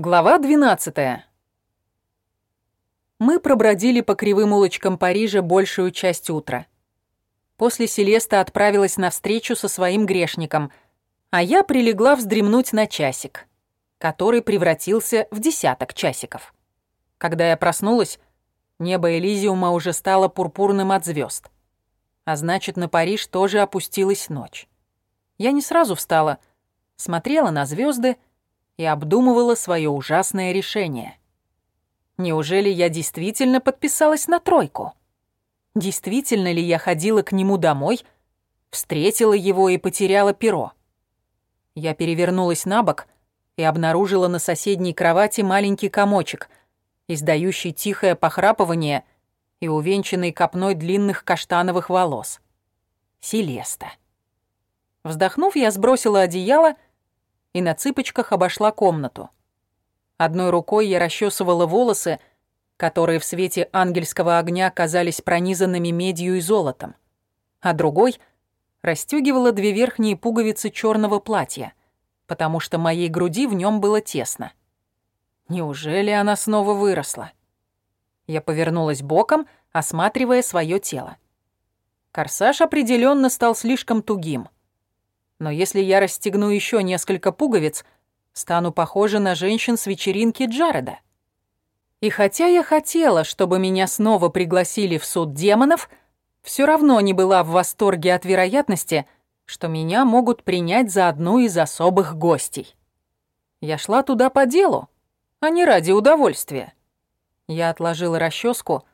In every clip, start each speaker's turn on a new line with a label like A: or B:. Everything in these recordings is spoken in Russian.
A: Глава 12. Мы пробродили по кривым улочкам Парижа большую часть утра. После Селеста отправилась на встречу со своим грешником, а я прилегла вздремнуть на часик, который превратился в десяток часиков. Когда я проснулась, небо Элизиума уже стало пурпурным от звезд, а значит, на Париж тоже опустилась ночь. Я не сразу встала, смотрела на звезды и обдумывала свое ужасное решение. Неужели я действительно подписалась на тройку? Действительно ли я ходила к нему домой, встретила его и потеряла перо? Я перевернулась на бок и обнаружила на соседней кровати маленький комочек, издающий тихое похрапывание и увенчанный копной длинных каштановых волос. Селеста. Вздохнув, я сбросила одеяло и на цыпочках обошла комнату. Одной рукой я расчесывала волосы, которые в свете ангельского огня казались пронизанными медью и золотом, а другой расстегивала две верхние пуговицы черного платья, потому что моей груди в нем было тесно. Неужели она снова выросла? Я повернулась боком, осматривая свое тело. Корсаж определенно стал слишком тугим — но если я расстегну еще несколько пуговиц, стану похожа на женщин с вечеринки Джареда. И хотя я хотела, чтобы меня снова пригласили в суд демонов, все равно не была в восторге от вероятности, что меня могут принять за одну из особых гостей. Я шла туда по делу, а не ради удовольствия. Я отложила расческу,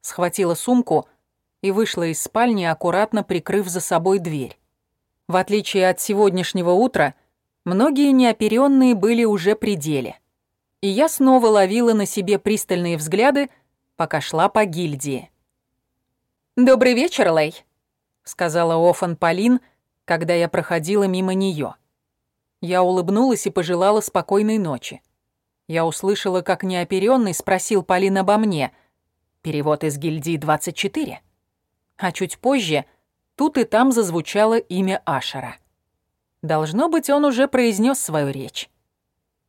A: схватила сумку и вышла из спальни, аккуратно прикрыв за собой дверь. В отличие от сегодняшнего утра, многие неоперенные были уже при деле. И я снова ловила на себе пристальные взгляды, пока шла по гильдии. «Добрый вечер, Лей», — сказала Офан Полин, когда я проходила мимо нее. Я улыбнулась и пожелала спокойной ночи. Я услышала, как неоперенный спросил Полин обо мне. Перевод из гильдии 24. А чуть позже — Тут и там зазвучало имя Ашера. Должно быть, он уже произнес свою речь.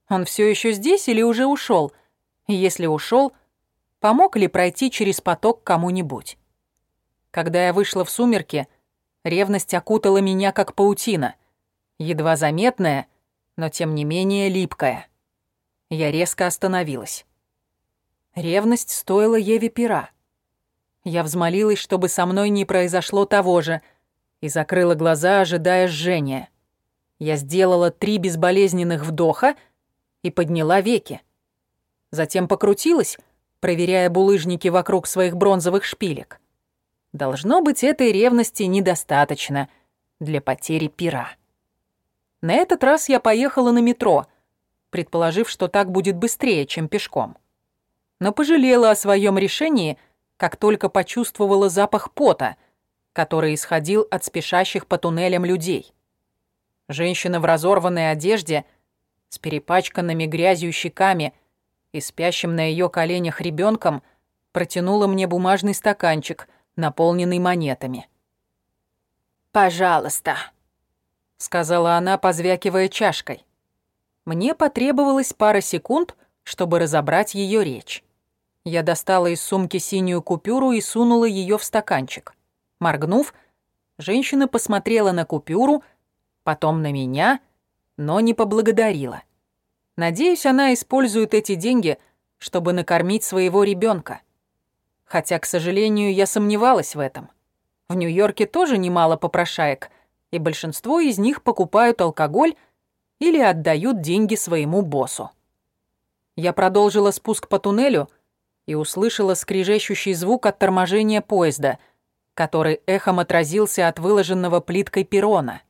A: Он все еще здесь или уже ушел? Если ушел, помог ли пройти через поток кому-нибудь? Когда я вышла в сумерки, ревность окутала меня как паутина, едва заметная, но тем не менее липкая. Я резко остановилась. Ревность стоила Еве пера. Я взмолилась, чтобы со мной не произошло того же, и закрыла глаза, ожидая жжения. Я сделала три безболезненных вдоха и подняла веки. Затем покрутилась, проверяя булыжники вокруг своих бронзовых шпилек. Должно быть, этой ревности недостаточно для потери пера. На этот раз я поехала на метро, предположив, что так будет быстрее, чем пешком. Но пожалела о своем решении — как только почувствовала запах пота, который исходил от спешащих по туннелям людей. Женщина в разорванной одежде, с перепачканными грязью щеками и спящим на ее коленях ребенком, протянула мне бумажный стаканчик, наполненный монетами. «Пожалуйста», — сказала она, позвякивая чашкой. Мне потребовалось пара секунд, чтобы разобрать ее речь. Я достала из сумки синюю купюру и сунула ее в стаканчик. Моргнув, женщина посмотрела на купюру, потом на меня, но не поблагодарила. Надеюсь, она использует эти деньги, чтобы накормить своего ребенка. Хотя, к сожалению, я сомневалась в этом. В Нью-Йорке тоже немало попрошаек, и большинство из них покупают алкоголь или отдают деньги своему боссу. Я продолжила спуск по туннелю — и услышала скрежещущий звук от торможения поезда, который эхом отразился от выложенного плиткой перрона.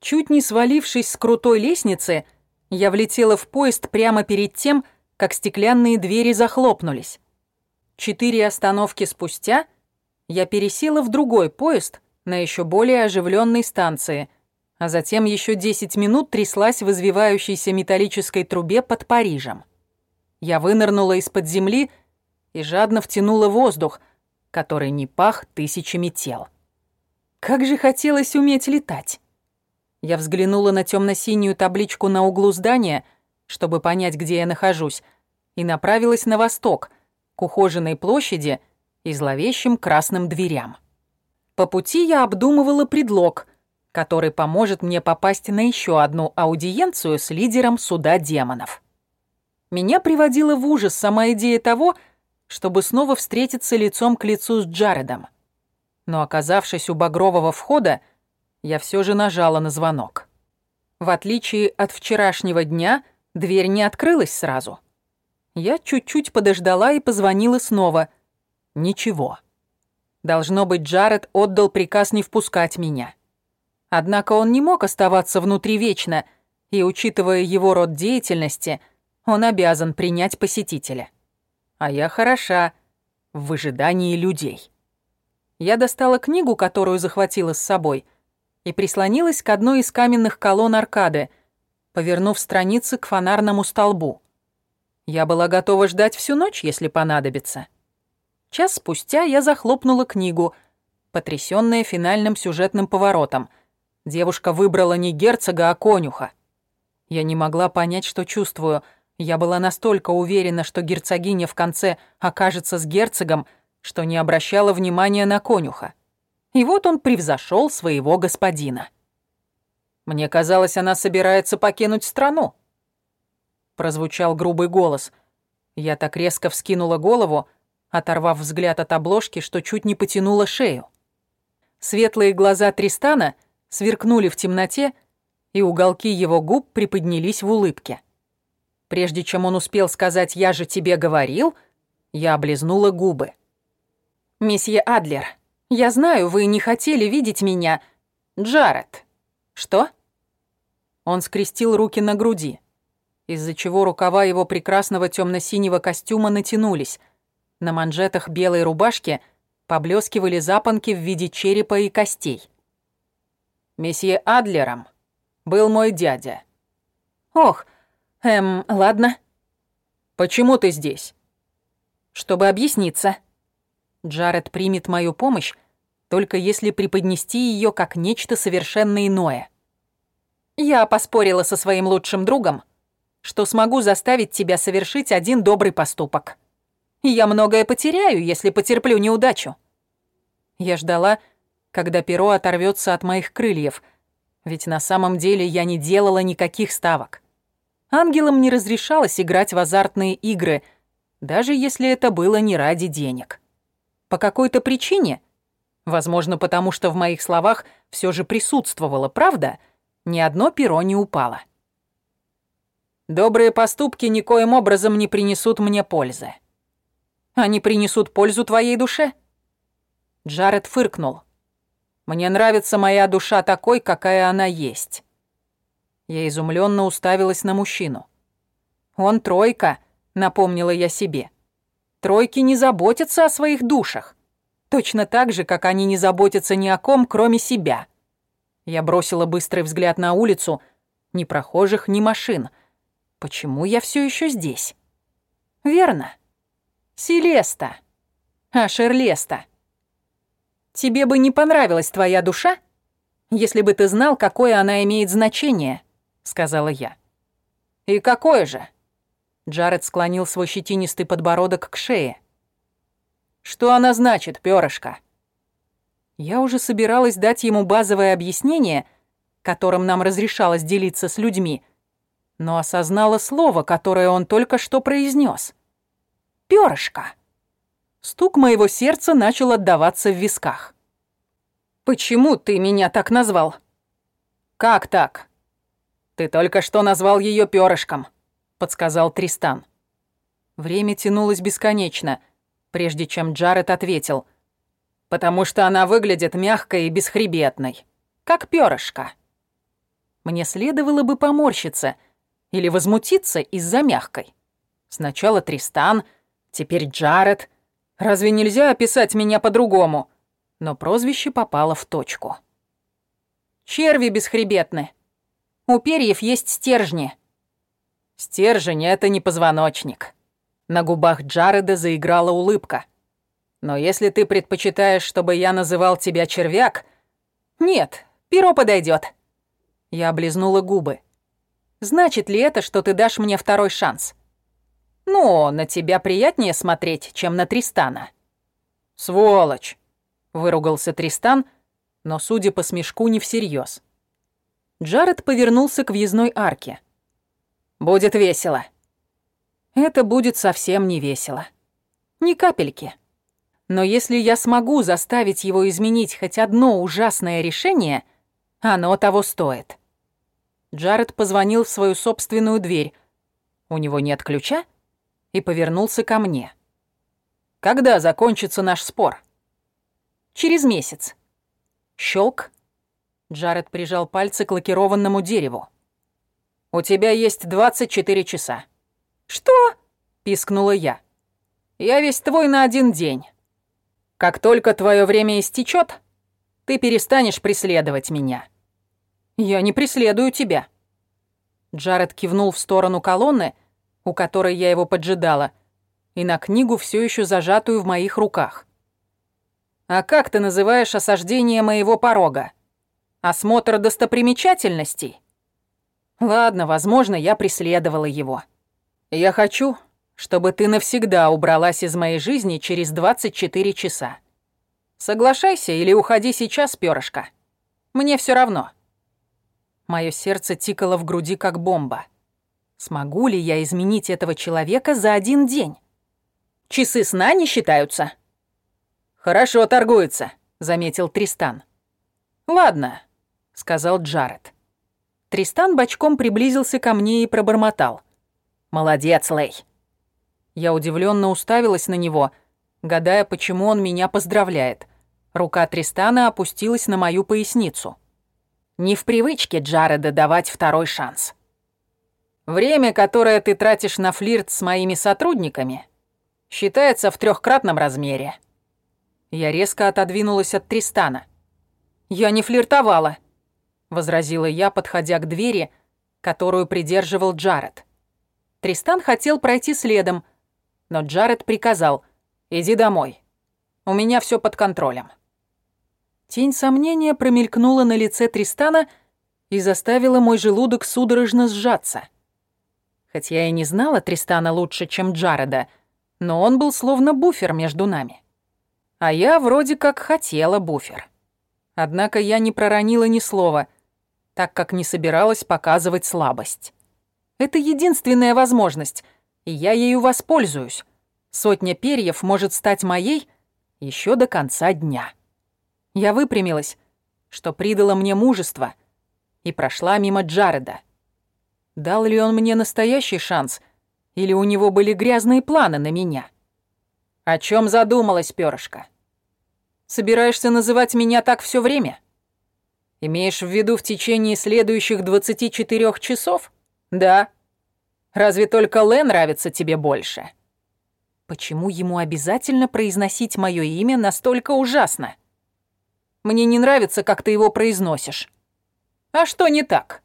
A: Чуть не свалившись с крутой лестницы, я влетела в поезд прямо перед тем, как стеклянные двери захлопнулись. Четыре остановки спустя я пересела в другой поезд на еще более оживленной станции, а затем еще 10 минут тряслась в извивающейся металлической трубе под Парижем. Я вынырнула из-под земли и жадно втянула воздух, который не пах тысячами тел. Как же хотелось уметь летать. Я взглянула на темно-синюю табличку на углу здания, чтобы понять, где я нахожусь, и направилась на восток, к ухоженной площади и зловещим красным дверям. По пути я обдумывала предлог, который поможет мне попасть на еще одну аудиенцию с лидером суда демонов. Меня приводила в ужас сама идея того, чтобы снова встретиться лицом к лицу с Джаредом. Но оказавшись у багрового входа, я все же нажала на звонок. В отличие от вчерашнего дня, дверь не открылась сразу. Я чуть-чуть подождала и позвонила снова. Ничего. Должно быть, Джаред отдал приказ не впускать меня. Однако он не мог оставаться внутри вечно, и, учитывая его род деятельности, он обязан принять посетителя. А я хороша в выжидании людей. Я достала книгу, которую захватила с собой — и прислонилась к одной из каменных колонн аркады, повернув страницы к фонарному столбу. Я была готова ждать всю ночь, если понадобится. Час спустя я захлопнула книгу, потрясённая финальным сюжетным поворотом. Девушка выбрала не герцога, а конюха. Я не могла понять, что чувствую. Я была настолько уверена, что герцогиня в конце окажется с герцогом, что не обращала внимания на конюха. И вот он превзошел своего господина. Мне казалось, она собирается покинуть страну. Прозвучал грубый голос. Я так резко вскинула голову, оторвав взгляд от обложки, что чуть не потянула шею. Светлые глаза Тристана сверкнули в темноте, и уголки его губ приподнялись в улыбке. Прежде чем он успел сказать «я же тебе говорил», я облизнула губы. «Месье Адлер, я знаю, вы не хотели видеть меня. Джаред. Что? Он скрестил руки на груди, из-за чего рукава его прекрасного темно-синего костюма натянулись. На манжетах белой рубашки поблескивали запонки в виде черепа и костей. Месье Адлером был мой дядя. Ох, эм, ладно. Почему ты здесь? Чтобы объясниться. Джаред примет мою помощь, только если преподнести ее как нечто совершенно иное. Я поспорила со своим лучшим другом, что смогу заставить тебя совершить один добрый поступок. я многое потеряю, если потерплю неудачу. Я ждала, когда перо оторвется от моих крыльев, ведь на самом деле я не делала никаких ставок. Ангелам не разрешалось играть в азартные игры, даже если это было не ради денег. По какой-то причине, возможно, потому что в моих словах все же присутствовала правда, ни одно перо не упало. Добрые поступки никоим образом не принесут мне пользы. Они принесут пользу твоей душе? Джаред фыркнул. Мне нравится моя душа такой, какая она есть. Я изумленно уставилась на мужчину. Он тройка, напомнила я себе. Тройки не заботятся о своих душах. Точно так же, как они не заботятся ни о ком, кроме себя. Я бросила быстрый взгляд на улицу. Ни прохожих, ни машин. Почему я все еще здесь? Верно. Селеста. А Шерлеста. Тебе бы не понравилась твоя душа, если бы ты знал, какое она имеет значение, сказала я. И какое же? Джаред склонил свой щетинистый подбородок к шее. «Что она значит, пёрышко?» Я уже собиралась дать ему базовое объяснение, которым нам разрешалось делиться с людьми, но осознала слово, которое он только что произнес. «Пёрышко». Стук моего сердца начал отдаваться в висках. «Почему ты меня так назвал?» «Как так?» «Ты только что назвал её пёрышком», подсказал Тристан. Время тянулось бесконечно, прежде чем Джаред ответил. «Потому что она выглядит мягкой и бесхребетной, как перышко». Мне следовало бы поморщиться или возмутиться из-за мягкой. Сначала Тристан, теперь Джаред. Разве нельзя описать меня по-другому? Но прозвище попало в точку. Черви бесхребетны. У перьев есть стержни, Стержень — это не позвоночник. На губах Джареда заиграла улыбка. Но если ты предпочитаешь, чтобы я называл тебя червяк... Нет, перо подойдет. Я облизнула губы. Значит ли это, что ты дашь мне второй шанс? Ну, на тебя приятнее смотреть, чем на Тристана. Сволочь, выругался Тристан, но, судя по смешку, не всерьез. Джаред повернулся к въездной арке. Будет весело. Это будет совсем не весело. Ни капельки. Но если я смогу заставить его изменить хоть одно ужасное решение, оно того стоит. Джаред позвонил в свою собственную дверь. У него нет ключа? И повернулся ко мне. «Когда закончится наш спор?» «Через месяц». Щелк. Джаред прижал пальцы к лакированному дереву. «У тебя есть 24 часа». «Что?» — пискнула я. «Я весь твой на один день. Как только твое время истечет, ты перестанешь преследовать меня». «Я не преследую тебя». Джаред кивнул в сторону колонны, у которой я его поджидала, и на книгу, все еще зажатую в моих руках. «А как ты называешь осаждение моего порога? Осмотр достопримечательностей?» «Ладно, возможно, я преследовала его. Я хочу, чтобы ты навсегда убралась из моей жизни через 24 часа. Соглашайся или уходи сейчас, перышко. Мне все равно». Мое сердце тикало в груди, как бомба. Смогу ли я изменить этого человека за один день? Часы сна не считаются. Хорошо торгуется, заметил Тристан. Ладно, сказал Джаред. Тристан бочком приблизился ко мне и пробормотал. Молодец, Лей. Я удивленно уставилась на него, гадая, почему он меня поздравляет. Рука Тристана опустилась на мою поясницу. Не в привычке Джареда давать второй шанс. Время, которое ты тратишь на флирт с моими сотрудниками, считается в трехкратном размере. Я резко отодвинулась от Тристана. Я не флиртовала, возразила я, подходя к двери, которую придерживал Джаред. Тристан хотел пройти следом, но Джаред приказал: "Иди домой. У меня все под контролем". Тень сомнения промелькнула на лице Тристана и заставила мой желудок судорожно сжаться. Хоть я и не знала Тристана лучше, чем Джареда, но он был словно буфер между нами. А я вроде как хотела буфер. Однако я не проронила ни слова, так как не собиралась показывать слабость. Это единственная возможность, и я ею воспользуюсь. Сотня перьев может стать моей еще до конца дня. Я выпрямилась, что придало мне мужество, и прошла мимо Джареда. Дал ли он мне настоящий шанс, или у него были грязные планы на меня? О чем задумалась, перышко? Собираешься называть меня так все время? Имеешь в виду в течение следующих 24 часов? Да. Разве только Лэ нравится тебе больше? Почему ему обязательно произносить мое имя настолько ужасно? Мне не нравится, как ты его произносишь». «А что не так?»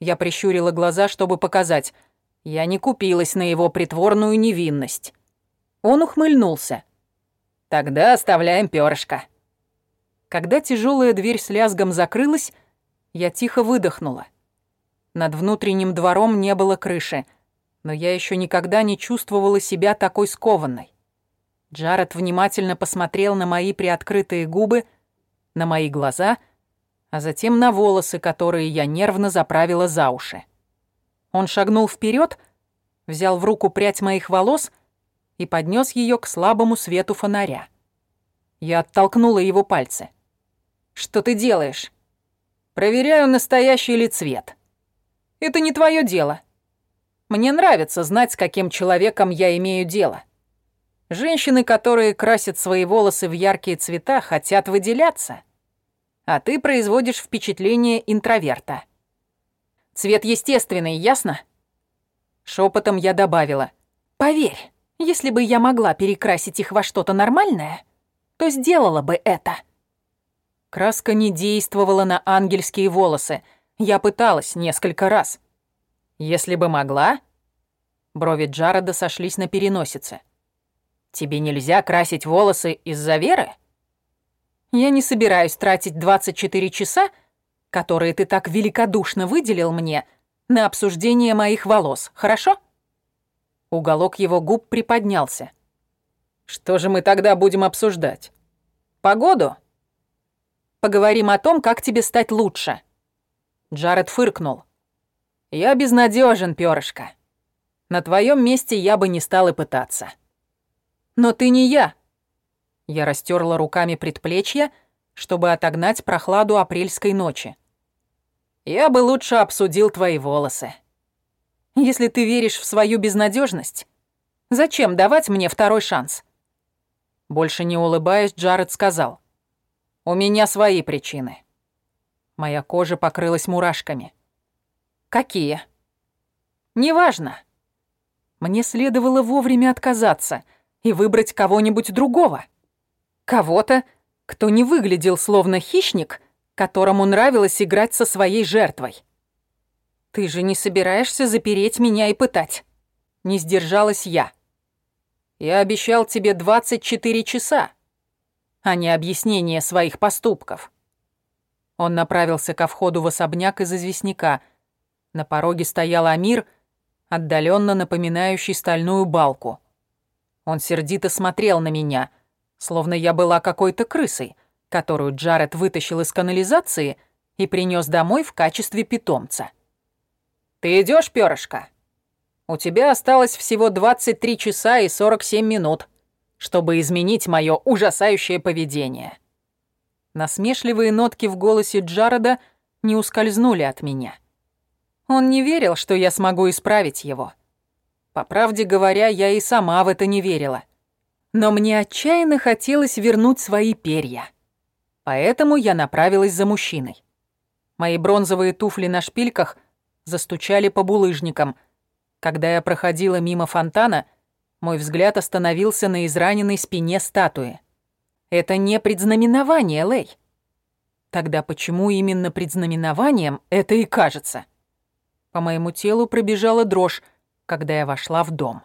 A: Я прищурила глаза, чтобы показать. Я не купилась на его притворную невинность. Он ухмыльнулся. «Тогда оставляем перышко». Когда тяжелая дверь с лязгом закрылась, я тихо выдохнула. Над внутренним двором не было крыши, но я еще никогда не чувствовала себя такой скованной. Джаред внимательно посмотрел на мои приоткрытые губы, на мои глаза, а затем на волосы, которые я нервно заправила за уши. Он шагнул вперед, взял в руку прядь моих волос и поднес ее к слабому свету фонаря. Я оттолкнула его пальцы. «Что ты делаешь?» «Проверяю, настоящий ли цвет». «Это не твое дело. Мне нравится знать, с каким человеком я имею дело». Женщины, которые красят свои волосы в яркие цвета, хотят выделяться. А ты производишь впечатление интроверта. Цвет естественный, ясно? Шепотом я добавила. Поверь, если бы я могла перекрасить их во что-то нормальное, то сделала бы это. Краска не действовала на ангельские волосы. Я пыталась несколько раз. Если бы могла... Брови Джареда сошлись на переносице. Тебе нельзя красить волосы из-за веры? Я не собираюсь тратить 24 часа, которые ты так великодушно выделил мне, на обсуждение моих волос, хорошо?» Уголок его губ приподнялся. «Что же мы тогда будем обсуждать? Погоду?» «Поговорим о том, как тебе стать лучше». Джаред фыркнул. «Я безнадежен, перышко. На твоем месте я бы не стал и пытаться». «Но ты не я». Я растерла руками предплечья, чтобы отогнать прохладу апрельской ночи. «Я бы лучше обсудил твои волосы». «Если ты веришь в свою безнадежность, зачем давать мне второй шанс?» Больше не улыбаясь, Джаред сказал. «У меня свои причины». Моя кожа покрылась мурашками. «Какие?» «Неважно. Мне следовало вовремя отказаться и выбрать кого-нибудь другого. Кого-то, кто не выглядел словно хищник, которому нравилось играть со своей жертвой. «Ты же не собираешься запереть меня и пытать?» Не сдержалась я. «Я обещал тебе 24 часа, а не объяснение своих поступков». Он направился ко входу в особняк из известняка. На пороге стоял Амир — отдаленно напоминающий стальную балку. Он сердито смотрел на меня, словно я была какой-то крысой, которую Джаред вытащил из канализации и принес домой в качестве питомца. «Ты идешь, перышко? У тебя осталось всего 23 часа и 47 минут, чтобы изменить мое ужасающее поведение». Насмешливые нотки в голосе Джареда не ускользнули от меня. Он не верил, что я смогу исправить его. По правде говоря, я и сама в это не верила. Но мне отчаянно хотелось вернуть свои перья. Поэтому я направилась за мужчиной. Мои бронзовые туфли на шпильках застучали по булыжникам. Когда я проходила мимо фонтана, мой взгляд остановился на израненной спине статуи. Это не предзнаменование, Лей. Тогда почему именно предзнаменованием это и кажется? По моему телу пробежала дрожь, когда я вошла в дом.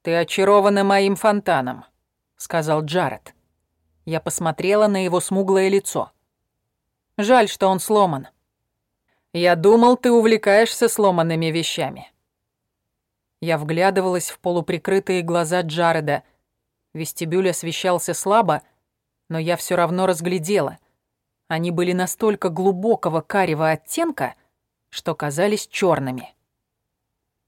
A: «Ты очарована моим фонтаном», — сказал Джаред. Я посмотрела на его смуглое лицо. Жаль, что он сломан. Я думал, ты увлекаешься сломанными вещами. Я вглядывалась в полуприкрытые глаза Джареда. Вестибюль освещался слабо, но я все равно разглядела. Они были настолько глубокого карего оттенка, что казались черными.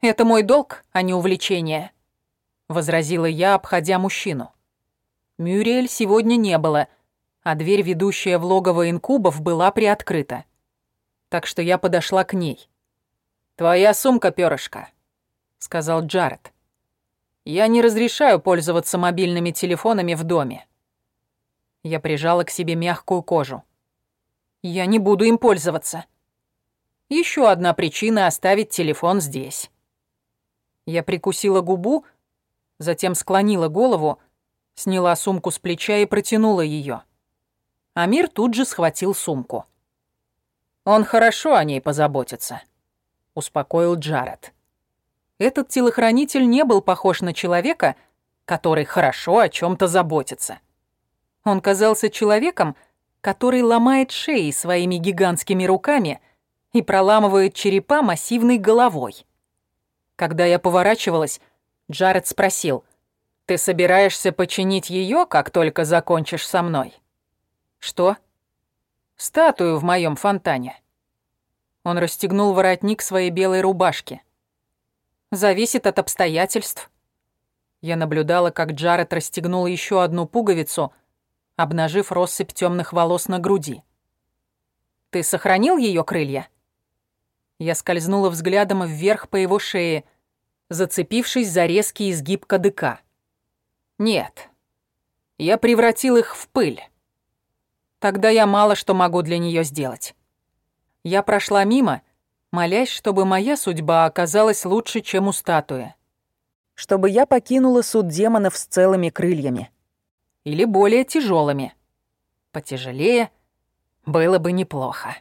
A: «Это мой долг, а не увлечение», — возразила я, обходя мужчину. Мюриэль сегодня не было, а дверь, ведущая в логово инкубов, была приоткрыта. Так что я подошла к ней. «Твоя сумка, перышко», — сказал Джаред. «Я не разрешаю пользоваться мобильными телефонами в доме». Я прижала к себе мягкую кожу. «Я не буду им пользоваться», еще одна причина оставить телефон здесь. Я прикусила губу, затем склонила голову, сняла сумку с плеча и протянула ее. Амир тут же схватил сумку. «Он хорошо о ней позаботится», — успокоил Джаред. Этот телохранитель не был похож на человека, который хорошо о чем то заботится. Он казался человеком, который ломает шеи своими гигантскими руками — и проламывает черепа массивной головой. Когда я поворачивалась, Джаред спросил, «Ты собираешься починить ее, как только закончишь со мной?» «Что?» «Статую в моем фонтане». Он расстегнул воротник своей белой рубашки. «Зависит от обстоятельств». Я наблюдала, как Джаред расстегнул еще одну пуговицу, обнажив россыпь темных волос на груди. «Ты сохранил ее крылья?» Я скользнула взглядом вверх по его шее, зацепившись за резкий изгиб кадыка. Нет. Я превратил их в пыль. Тогда я мало что могу для нее сделать. Я прошла мимо, молясь, чтобы моя судьба оказалась лучше, чем у статуи. Чтобы я покинула суд демонов с целыми крыльями. Или более тяжелыми. Потяжелее было бы неплохо.